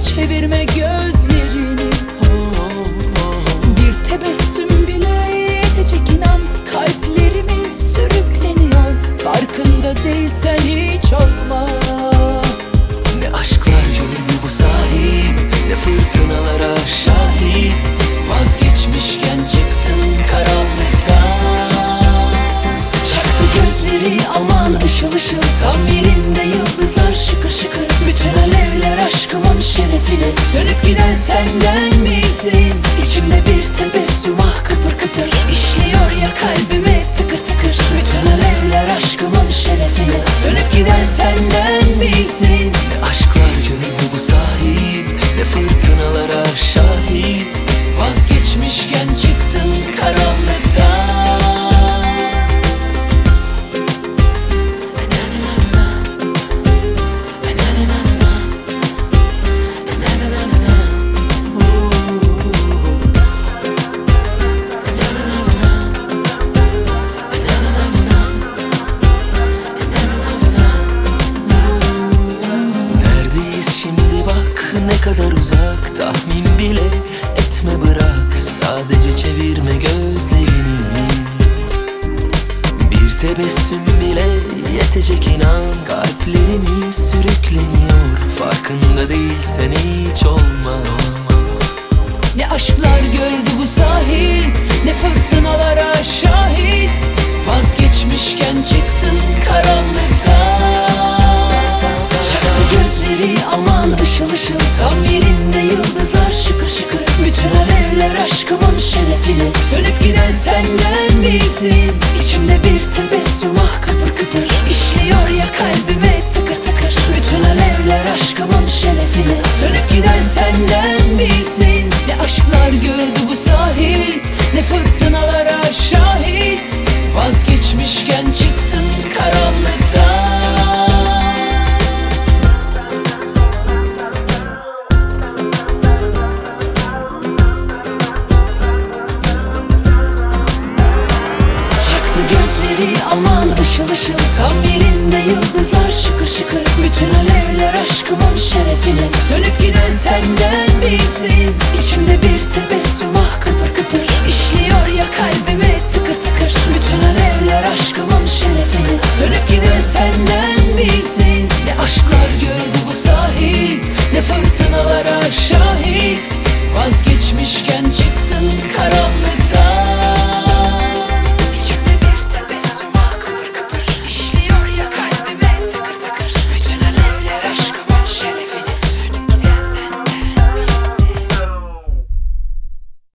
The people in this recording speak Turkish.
çevirme gözlerini. Bir tebessüm şerefine Sönüp giden senden Tahmin bile etme bırak Sadece çevirme gözlerini. Bir tebessüm bile yetecek inan Kalplerimiz sürükleniyor. Farkında değilsen hiç olma. Ne aşklar gördü bu sahil Ne fırtınalara şahit. Vazgeçmişken çıktın Gözleri aman ışıl ışıl. Tam yerinde yıldızlar şıkır şıkır. Bütün alevler aşkımın şerefine. Sönüp giden senden misin? İçimde bir tebessüm ah kıpır kıpır. İşliyor ya kalbime tıkır tıkır. Bütün alevler aşkımın şerefine. Sönüp giden senden misin? Ne aşklar gördü bu sahil Ne fırtınalara ışıl ışıl Tam yerinde yıldızlar şıkır şıkır. Bütün alevler aşkımın şerefine. Sönüp giden senden misin? İçimde bir tebessüm ah kıpır kıpır